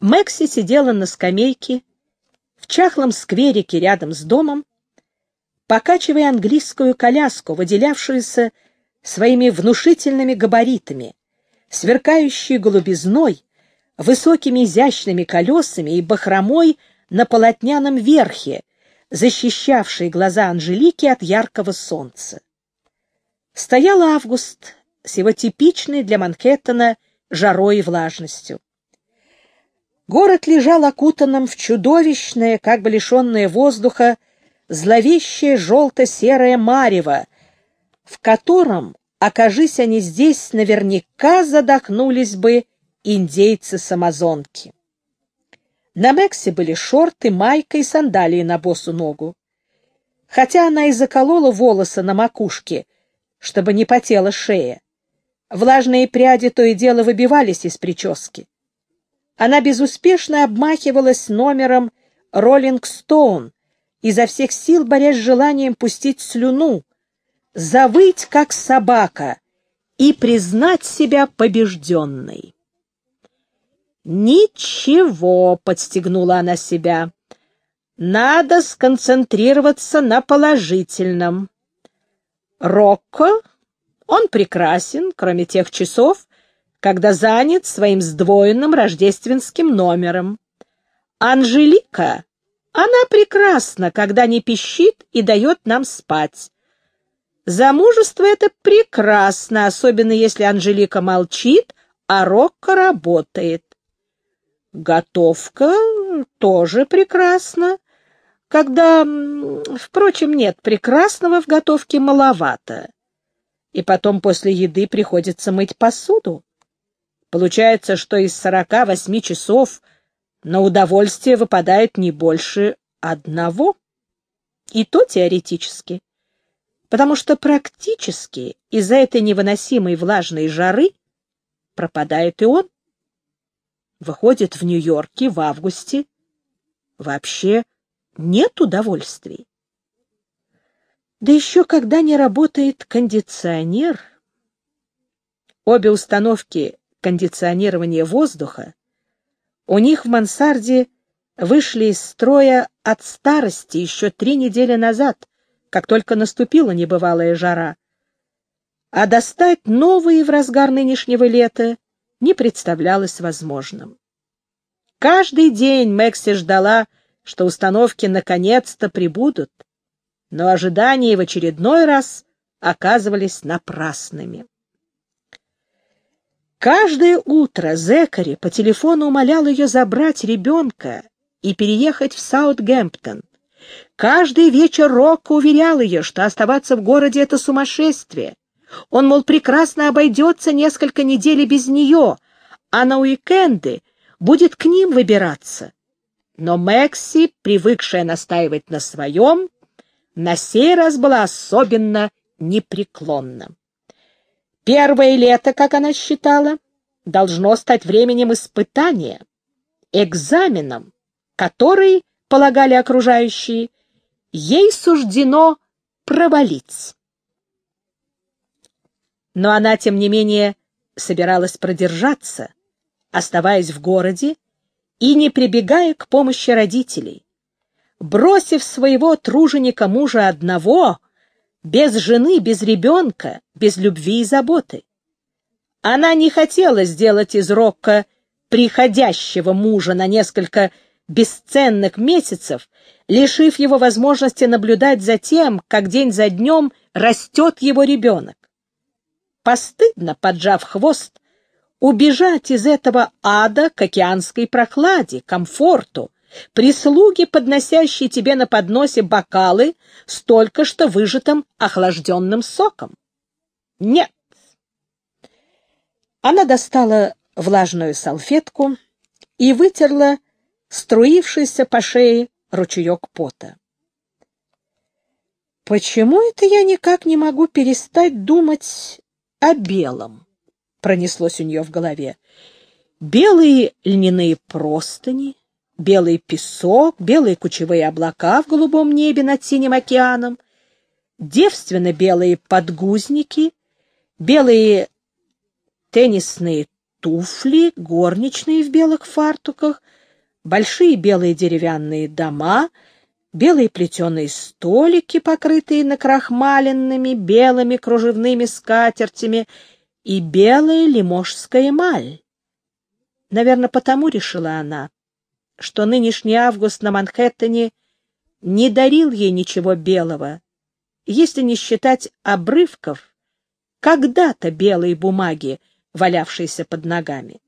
Мэкси сидела на скамейке в чахлом скверике рядом с домом, покачивая английскую коляску, выделявшуюся своими внушительными габаритами, сверкающей голубизной, высокими изящными колесами и бахромой на полотняном верхе, защищавшей глаза Анжелики от яркого солнца. Стоял август с его типичной для Манхэттена жарой и влажностью. Город лежал окутанным в чудовищное, как бы лишенное воздуха, зловещее желто-серое марево, в котором, окажись они здесь, наверняка задохнулись бы индейцы с. На Мексе были шорты, майка и сандалии на босу ногу. Хотя она и заколола волосы на макушке, чтобы не потела шея, влажные пряди то и дело выбивались из прически. Она безуспешно обмахивалась номером «Роллинг Стоун», изо всех сил борясь с желанием пустить слюну, завыть, как собака, и признать себя побежденной. «Ничего», — подстегнула она себя, — «надо сконцентрироваться на положительном. Рокко, он прекрасен, кроме тех часов, когда занят своим сдвоенным рождественским номером. Анжелика, она прекрасна, когда не пищит и дает нам спать. Замужество — это прекрасно, особенно если Анжелика молчит, а Рокко работает. Готовка тоже прекрасна, когда, впрочем, нет, прекрасного в готовке маловато. И потом после еды приходится мыть посуду. Получается, что из сорока восьми часов на удовольствие выпадает не больше одного. И то теоретически. Потому что практически из-за этой невыносимой влажной жары пропадает и он. Выходит, в Нью-Йорке в августе вообще нет удовольствий. Да еще когда не работает кондиционер. Обе установки кондиционирования воздуха у них в мансарде вышли из строя от старости еще три недели назад, как только наступила небывалая жара. А достать новые в разгар нынешнего лета не представлялось возможным. Каждый день Мэкси ждала, что установки наконец-то прибудут, но ожидания в очередной раз оказывались напрасными. Каждое утро Зекари по телефону умолял ее забрать ребенка и переехать в Саутгемптон. Каждый вечер Рокко уверял ее, что оставаться в городе — это сумасшествие. Он, мол, прекрасно обойдется несколько недель без нее, а на уикенды будет к ним выбираться. Но Мэкси, привыкшая настаивать на своем, на сей раз была особенно непреклонна. Первое лето, как она считала, должно стать временем испытания, экзаменом, который, полагали окружающие, ей суждено провалиться но она, тем не менее, собиралась продержаться, оставаясь в городе и не прибегая к помощи родителей. Бросив своего труженика мужа одного, без жены, без ребенка, без любви и заботы. Она не хотела сделать из Рокко приходящего мужа на несколько бесценных месяцев, лишив его возможности наблюдать за тем, как день за днем растет его ребенок. Постыдно, поджав хвост, убежать из этого ада к океанской прохладе, комфорту, прислуги, подносящей тебе на подносе бокалы с только что выжатым охлажденным соком. Нет. Она достала влажную салфетку и вытерла струившийся по шее ручеек пота. Почему это я никак не могу перестать думать о белом, пронеслось у нее в голове. Белые льняные простыни, белый песок, белые кучевые облака в голубом небе над синим океаном, девственно белые подгузники, белые теннисные туфли, горничные в белых фартуках, большие белые деревянные дома, белые плетеные столики, покрытые накрахмаленными белыми кружевными скатертями, и белая лиможская эмаль. Наверное, потому решила она, что нынешний август на Манхэттене не дарил ей ничего белого, если не считать обрывков когда-то белой бумаги, валявшейся под ногами.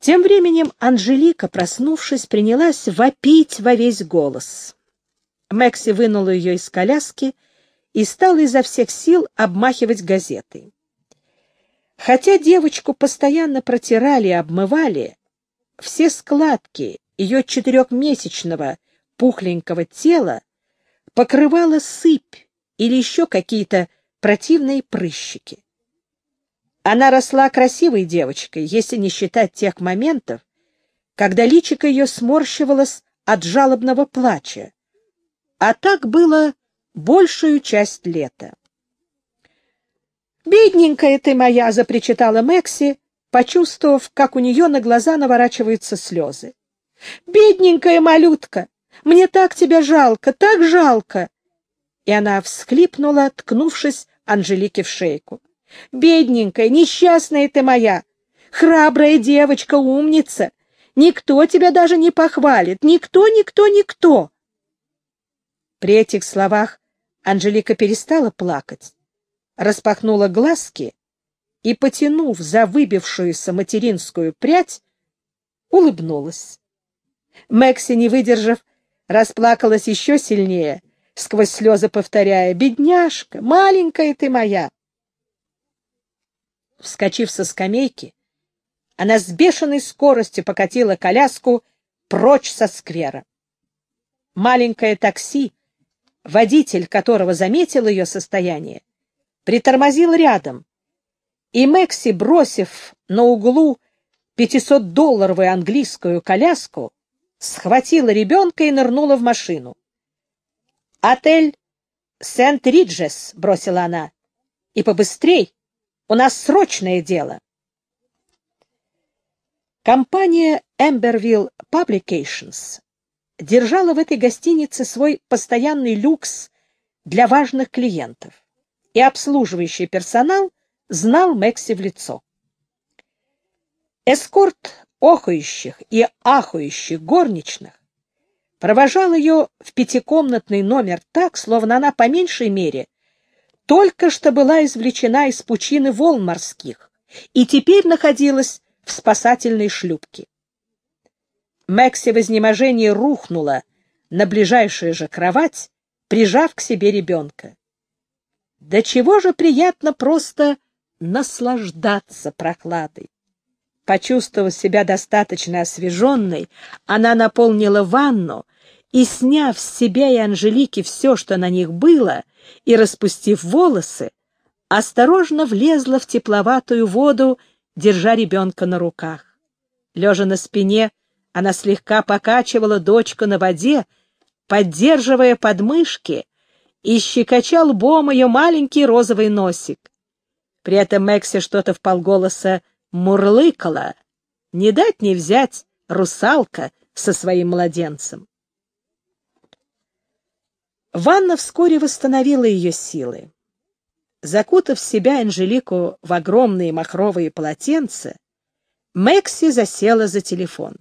Тем временем Анжелика, проснувшись, принялась вопить во весь голос. Мэкси вынула ее из коляски и стала изо всех сил обмахивать газетой. Хотя девочку постоянно протирали и обмывали, все складки ее четырехмесячного пухленького тела покрывала сыпь или еще какие-то противные прыщики. Она росла красивой девочкой, если не считать тех моментов, когда личико ее сморщивалось от жалобного плача. А так было большую часть лета. «Бедненькая ты моя!» — запричитала Мэкси, почувствовав, как у нее на глаза наворачиваются слезы. «Бедненькая малютка! Мне так тебя жалко, так жалко!» И она всхлипнула, ткнувшись Анжелике в шейку. Бедненькая, несчастная ты моя, храбрая девочка, умница. Никто тебя даже не похвалит, никто, никто, никто. При этих словах Анжелика перестала плакать, распахнула глазки и, потянув за выбившуюся материнскую прядь, улыбнулась. Мэкси, не выдержав, расплакалась еще сильнее, сквозь слезы повторяя, «Бедняжка, маленькая ты моя!» Вскочив со скамейки, она с бешеной скоростью покатила коляску прочь со сквера. Маленькое такси, водитель которого заметил ее состояние, притормозил рядом, и Мэкси, бросив на углу 500-долларовую английскую коляску, схватила ребенка и нырнула в машину. «Отель Сент-Риджес», — бросила она, — «и побыстрей, у нас срочное дело. Компания Emberville Publications держала в этой гостинице свой постоянный люкс для важных клиентов, и обслуживающий персонал знал Мэкси в лицо. Эскорт охающих и ахающих горничных провожал ее в пятикомнатный номер так, словно она по меньшей мере только что была извлечена из пучины волн морских и теперь находилась в спасательной шлюпке. Мэкси в изнеможении рухнула на ближайшую же кровать, прижав к себе ребенка. Да чего же приятно просто наслаждаться прохладой. Почувствовав себя достаточно освеженной, она наполнила ванну и, сняв с себя и Анжелики все, что на них было, и, распустив волосы, осторожно влезла в тепловатую воду, держа ребенка на руках. Лежа на спине, она слегка покачивала дочку на воде, поддерживая подмышки, и щекоча лбом ее маленький розовый носик. При этом Мэкси что-то в полголоса мурлыкала. Не дать не взять русалка со своим младенцем. Ванна вскоре восстановила ее силы. Закутав себя Анжелику в огромные махровые полотенца, Мэкси засела за телефон.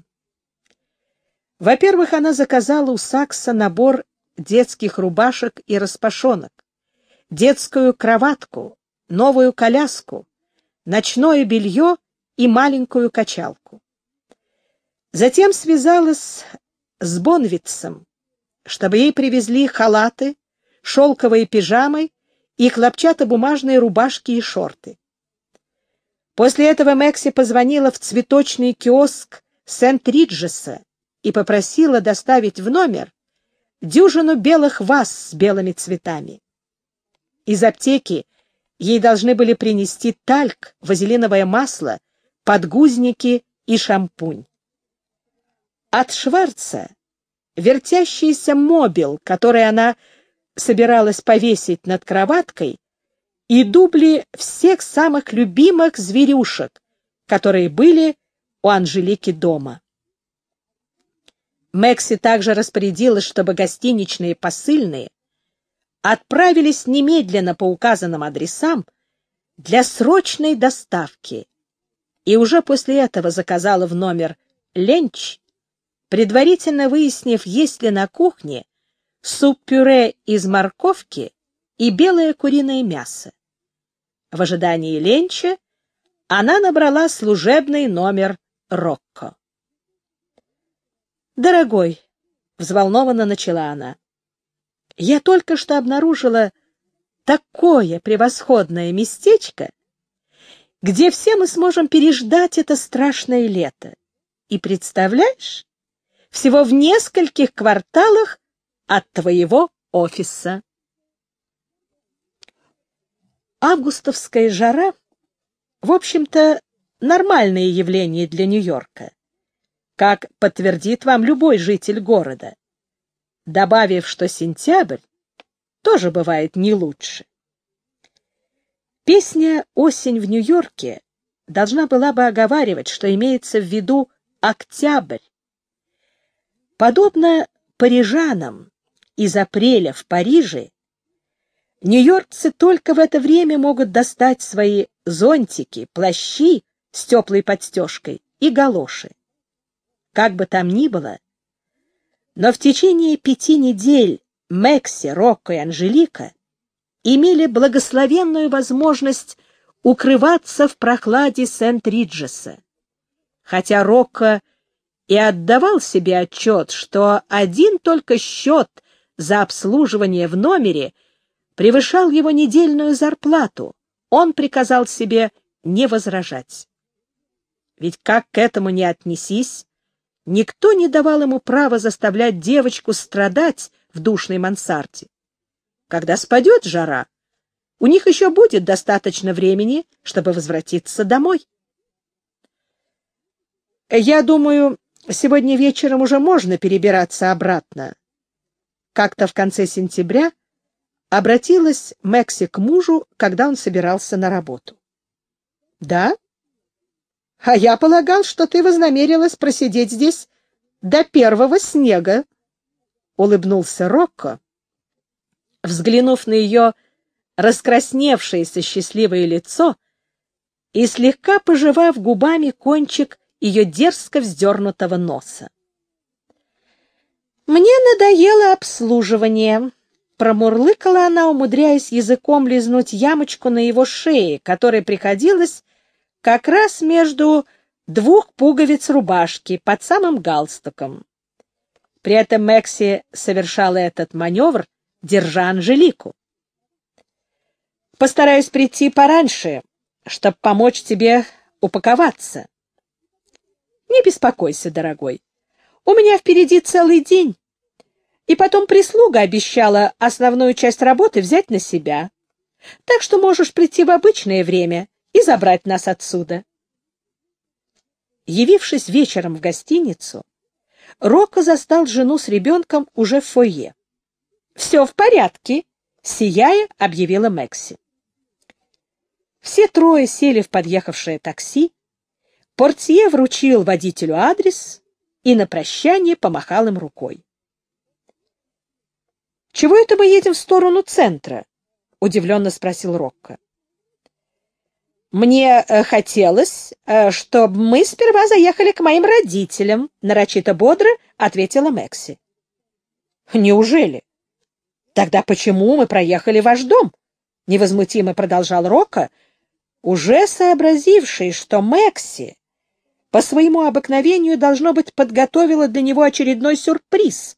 Во-первых, она заказала у Сакса набор детских рубашек и распашонок, детскую кроватку, новую коляску, ночное белье и маленькую качалку. Затем связалась с Бонвитсом, чтобы ей привезли халаты, шелковые пижамы и хлопчатобумажные рубашки и шорты. После этого Мэкси позвонила в цветочный киоск Сент-Риджеса и попросила доставить в номер дюжину белых ваз с белыми цветами. Из аптеки ей должны были принести тальк, вазелиновое масло, подгузники и шампунь. От Шварца Вертящийся мобил, который она собиралась повесить над кроваткой, и дубли всех самых любимых зверюшек, которые были у Анжелики дома. Мэкси также распорядилась, чтобы гостиничные посыльные отправились немедленно по указанным адресам для срочной доставки, и уже после этого заказала в номер ленч, предварительно выяснив, есть ли на кухне суп-пюре из морковки и белое куриное мясо. В ожидании ленча она набрала служебный номер Рокко. «Дорогой», — взволнованно начала она, — «я только что обнаружила такое превосходное местечко, где все мы сможем переждать это страшное лето. И представляешь, всего в нескольких кварталах от твоего офиса. Августовская жара, в общем-то, нормальное явление для Нью-Йорка, как подтвердит вам любой житель города, добавив, что сентябрь тоже бывает не лучше. Песня «Осень в Нью-Йорке» должна была бы оговаривать, что имеется в виду октябрь. Подобно парижанам из апреля в Париже, нью-йоркцы только в это время могут достать свои зонтики, плащи с теплой подстежкой и галоши. Как бы там ни было, но в течение пяти недель Мекси, Рокко и Анжелика имели благословенную возможность укрываться в прохладе Сент-Риджеса. Хотя Рокко и отдавал себе отчет, что один только счет за обслуживание в номере превышал его недельную зарплату, он приказал себе не возражать. Ведь как к этому не отнесись, никто не давал ему права заставлять девочку страдать в душной мансарде. Когда спадет жара, у них еще будет достаточно времени, чтобы возвратиться домой. Я думаю, сегодня вечером уже можно перебираться обратно. Как-то в конце сентября обратилась Мэкси к мужу, когда он собирался на работу. — Да? А я полагал, что ты вознамерилась просидеть здесь до первого снега, — улыбнулся Рокко, взглянув на ее раскрасневшееся счастливое лицо и слегка пожевав губами кончик ее дерзко вздернутого носа. «Мне надоело обслуживание», — промурлыкала она, умудряясь языком лизнуть ямочку на его шее, которая приходилась как раз между двух пуговиц рубашки под самым галстуком. При этом Мэкси совершала этот маневр держа Анжелику. Постараюсь прийти пораньше, чтобы помочь тебе упаковаться. Не беспокойся, дорогой. У меня впереди целый день. И потом прислуга обещала основную часть работы взять на себя. Так что можешь прийти в обычное время и забрать нас отсюда. Явившись вечером в гостиницу, Рокко застал жену с ребенком уже в фойе. «Все в порядке», — сияя, объявила Мэкси. Все трое сели в подъехавшее такси, портье вручил водителю адрес и на прощание помахал им рукой. «Чего это мы едем в сторону центра?» — удивленно спросил Рокко. «Мне э, хотелось, э, чтобы мы сперва заехали к моим родителям», — нарочито бодро ответила Мэкси. «Неужели? Тогда почему мы проехали ваш дом? Невозмутимо продолжал Рока, уже сообразивший, что Мэкси по своему обыкновению, должно быть, подготовила для него очередной сюрприз,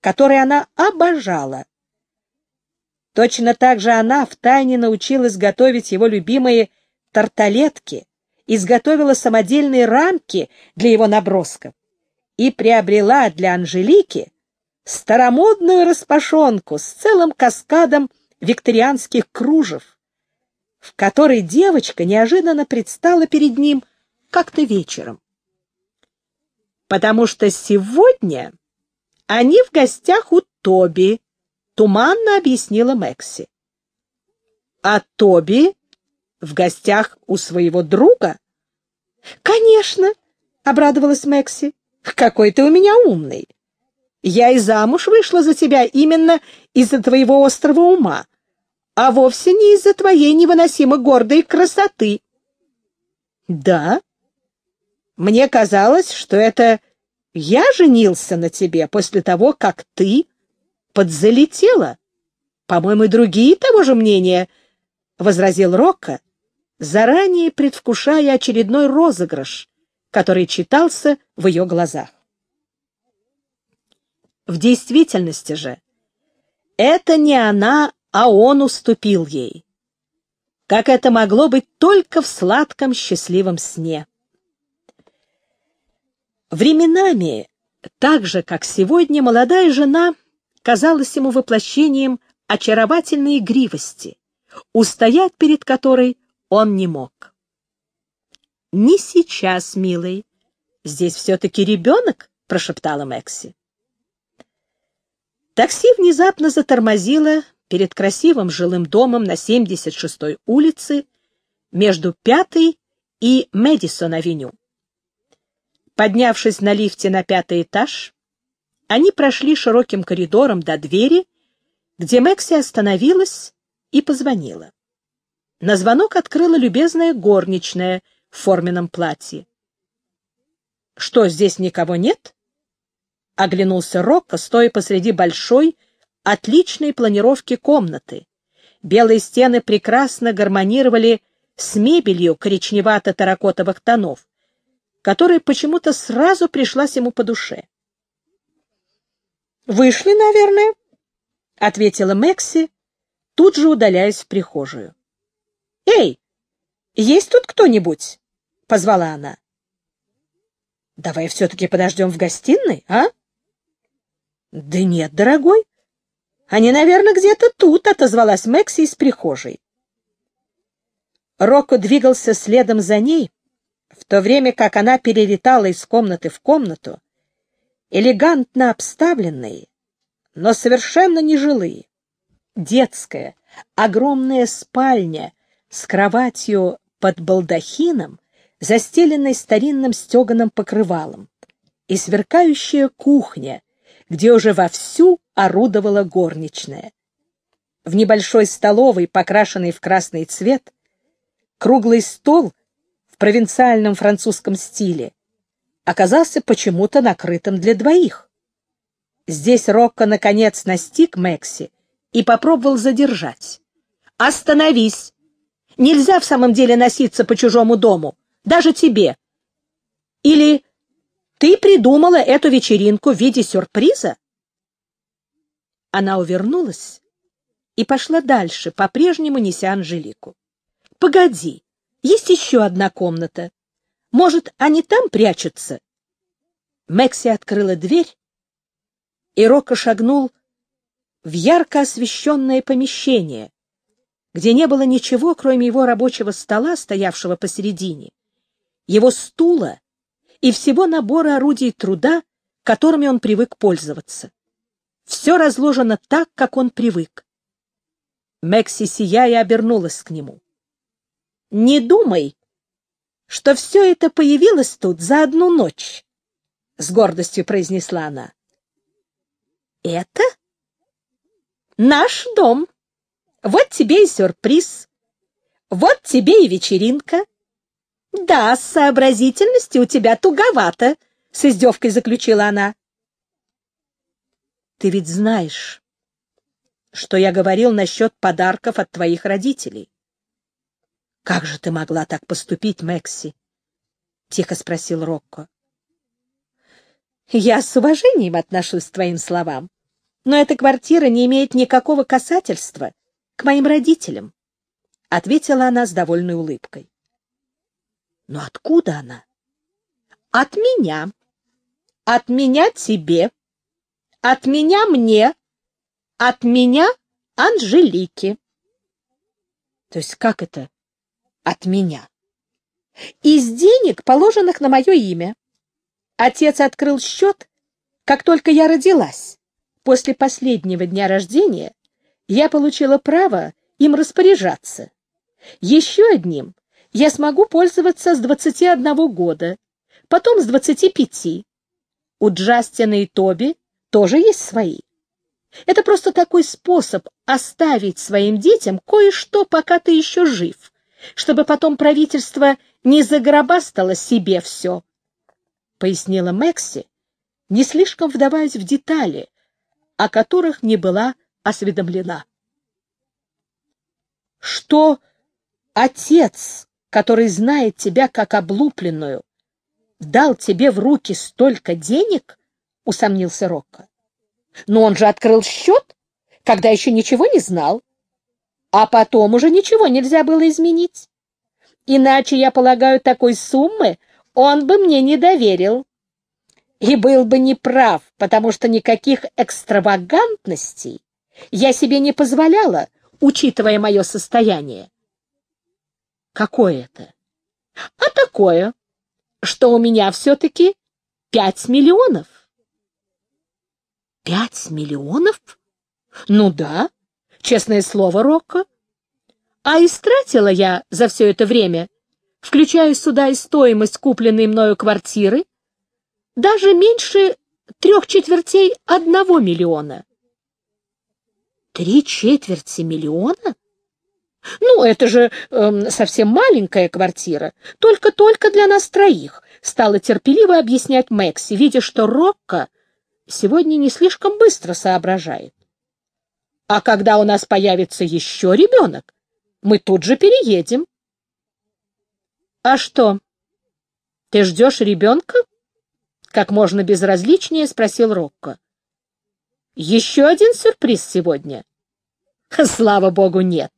который она обожала. Точно так же она втайне научилась готовить его любимые тарталетки, изготовила самодельные рамки для его набросков и приобрела для Анжелики старомодную распашонку с целым каскадом викторианских кружев, в которой девочка неожиданно предстала перед ним как-то вечером. Потому что сегодня они в гостях у Тоби, туманно объяснила Мэкси. А Тоби в гостях у своего друга? Конечно, обрадовалась Мэкси. Какой ты у меня умный. Я и замуж вышла за тебя именно из-за твоего острого ума, а вовсе не из-за твоей невыносимо гордой красоты. Да? Мне казалось, что это я женился на тебе после того, как ты подзалетела. По-моему, другие того же мнения, — возразил Рокко, заранее предвкушая очередной розыгрыш, который читался в ее глазах. В действительности же это не она, а он уступил ей. Как это могло быть только в сладком счастливом сне. Временами, так же, как сегодня, молодая жена казалась ему воплощением очаровательной игривости, устоять перед которой он не мог. «Не сейчас, милый. Здесь все-таки ребенок», — прошептала Мэкси. Такси внезапно затормозило перед красивым жилым домом на 76-й улице между Пятой и Мэдисон-авеню. Поднявшись на лифте на пятый этаж, они прошли широким коридором до двери, где Мэкси остановилась и позвонила. На звонок открыла любезная горничная в форменном платье. «Что, здесь никого нет?» Оглянулся Рокко, стоя посреди большой, отличной планировки комнаты. Белые стены прекрасно гармонировали с мебелью коричневато-таракотовых тонов, которая почему-то сразу пришлась ему по душе. «Вышли, наверное», — ответила Мэкси, тут же удаляясь в прихожую. «Эй, есть тут кто-нибудь?» — позвала она. «Давай все-таки подождем в гостиной, а?» «Да нет, дорогой. Они, наверное, где-то тут», — отозвалась Мэкси из прихожей. Рокко двигался следом за ней, в то время как она перелетала из комнаты в комнату, элегантно обставленные, но совершенно нежилые. Детская, огромная спальня с кроватью под балдахином, застеленной старинным стеганым покрывалом, и сверкающая кухня, где уже вовсю орудовала горничная. В небольшой столовой, покрашенной в красный цвет, круглый стол в провинциальном французском стиле оказался почему-то накрытым для двоих. Здесь Рокко наконец настиг Мэкси и попробовал задержать. «Остановись! Нельзя в самом деле носиться по чужому дому, даже тебе. Или ты придумала эту вечеринку в виде сюрприза? Она увернулась и пошла дальше, по-прежнему неся Анжелику. — Погоди, есть еще одна комната. Может, они там прячутся? Мэкси открыла дверь, и Рока шагнул в ярко освещенное помещение, где не было ничего, кроме его рабочего стола, стоявшего посередине, его стула и всего набора орудий труда, которыми он привык пользоваться. Все разложено так, как он привык. Мэкси, сияя, обернулась к нему. — Не думай, что все это появилось тут за одну ночь, — с гордостью произнесла она. — Это? Наш дом. Вот тебе и сюрприз. Вот тебе и вечеринка. Да, с сообразительностью у тебя туговато, — с издевкой заключила она. Ты ведь знаешь, что я говорил насчет подарков от твоих родителей. Как же ты могла так поступить, Мэкси? — тихо спросил Рокко. Я с уважением отношусь к твоим словам, но эта квартира не имеет никакого касательства к моим родителям, — ответила она с довольной улыбкой. Но откуда она? От меня. От меня тебе. От меня мне. От меня Анжелике. То есть как это от меня? Из денег, положенных на мое имя. Отец открыл счет, как только я родилась. После последнего дня рождения я получила право им распоряжаться. Еще одним я смогу пользоваться с 21 года, потом с 25. У Джастина и Тоби тоже есть свои. Это просто такой способ оставить своим детям кое-что, пока ты еще жив, чтобы потом правительство не загробастало себе все, — пояснила Мэкси, не слишком вдаваясь в детали, о которых не была осведомлена. Что отец, который знает тебя как облупленную, дал тебе в руки столько денег? — усомнился Рокко. — Но он же открыл счет, когда еще ничего не знал. А потом уже ничего нельзя было изменить. Иначе, я полагаю, такой суммы он бы мне не доверил. И был бы неправ, потому что никаких экстравагантностей я себе не позволяла, учитывая мое состояние. Какое это? А такое, что у меня все-таки пять миллионов. Пять миллионов? Ну да, честное слово, Рокко. А истратила я за все это время, включая сюда и стоимость купленной мною квартиры, даже меньше трех четвертей одного миллиона. Три четверти миллиона? Ну, это же э, совсем маленькая квартира, только-только для нас троих, стала терпеливо объяснять Мэкси, видя, что Рокко сегодня не слишком быстро соображает. А когда у нас появится еще ребенок, мы тут же переедем. — А что, ты ждешь ребенка? — как можно безразличнее спросил Рокко. — Еще один сюрприз сегодня? — Слава богу, нет.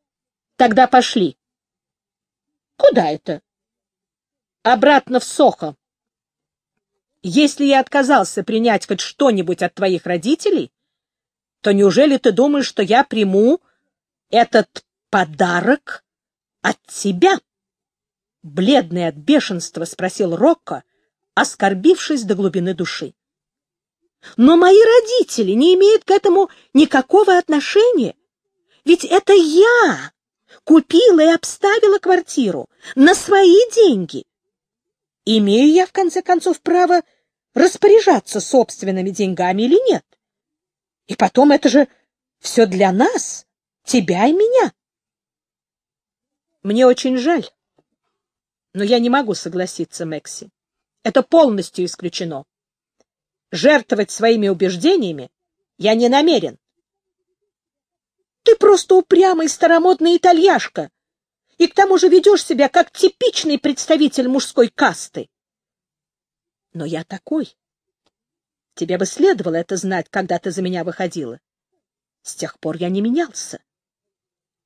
— Тогда пошли. — Куда это? — Обратно в Сохо. Если я отказался принять хоть что-нибудь от твоих родителей, то неужели ты думаешь, что я приму этот подарок от тебя? Бледный от бешенства спросил Рокко, оскорбившись до глубины души. Но мои родители не имеют к этому никакого отношения. Ведь это я купила и обставила квартиру на свои деньги. Имею я, в конце концов, право распоряжаться собственными деньгами или нет? И потом это же все для нас, тебя и меня. Мне очень жаль, но я не могу согласиться, Мэкси. Это полностью исключено. Жертвовать своими убеждениями я не намерен. Ты просто упрямый старомодный итальяшка, и к тому же ведешь себя как типичный представитель мужской касты. Но я такой. Тебе бы следовало это знать, когда ты за меня выходила. С тех пор я не менялся.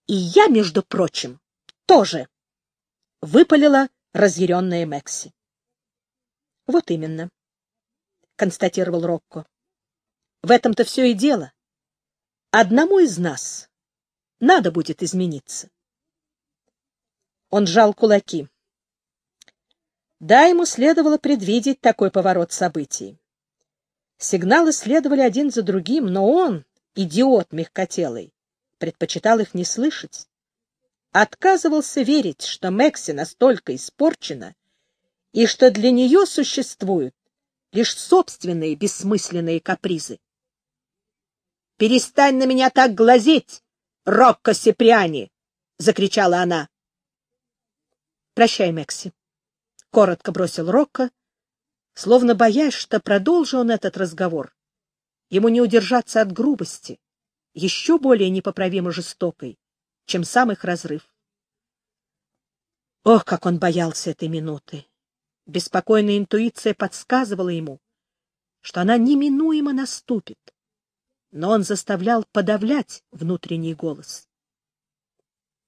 И я, между прочим, тоже, — выпалила разъяренная Мэкси. Вот именно, — констатировал Рокко. В этом-то все и дело. Одному из нас надо будет измениться. Он сжал кулаки. Да, ему следовало предвидеть такой поворот событий. Сигналы следовали один за другим, но он, идиот мягкотелый, предпочитал их не слышать. Отказывался верить, что Мэкси настолько испорчена, и что для нее существуют лишь собственные бессмысленные капризы. «Перестань на меня так глазеть, Рокко Сеприани!» — закричала она. «Прощай, Мэкси», — коротко бросил Рокко, словно боясь, что продолжи он этот разговор. Ему не удержаться от грубости, еще более непоправимо жестокой, чем сам их разрыв. Ох, как он боялся этой минуты! Беспокойная интуиция подсказывала ему, что она неминуемо наступит, но он заставлял подавлять внутренний голос.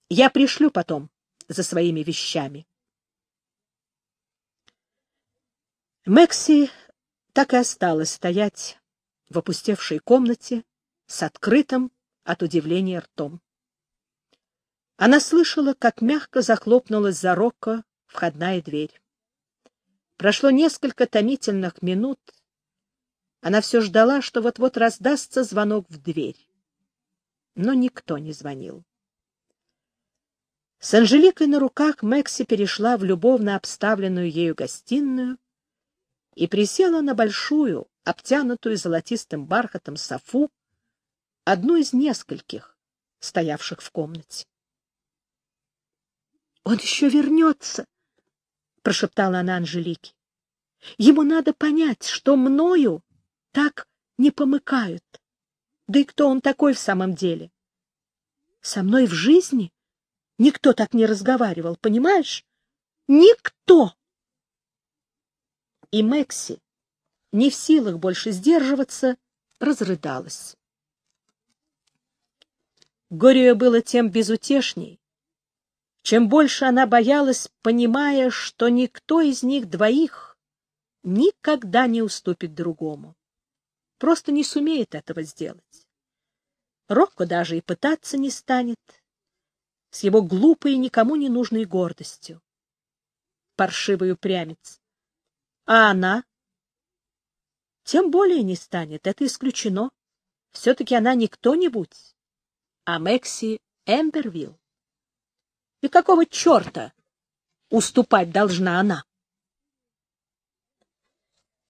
«Я пришлю потом за своими вещами». Мэкси так и осталась стоять в опустевшей комнате с открытым от удивления ртом. Она слышала, как мягко захлопнулась за Рокко входная дверь. Прошло несколько томительных минут. Она все ждала, что вот-вот раздастся звонок в дверь. Но никто не звонил. С Анжеликой на руках Мэкси перешла в любовно обставленную ею гостиную и присела на большую, обтянутую золотистым бархатом софу, одну из нескольких, стоявших в комнате. — Он еще вернется, — прошептала она Анжелике. — Ему надо понять, что мною так не помыкают. Да и кто он такой в самом деле? Со мной в жизни никто так не разговаривал, понимаешь? Никто! И Мэкси, не в силах больше сдерживаться, разрыдалась. Горе было тем безутешней, чем больше она боялась, понимая, что никто из них двоих никогда не уступит другому. Просто не сумеет этого сделать. Рокко даже и пытаться не станет, с его глупой и никому не нужной гордостью. Паршивый упрямец. А она? Тем более не станет, это исключено. Все-таки она не кто-нибудь, а Мэкси Эмбервилл. И какого черта уступать должна она?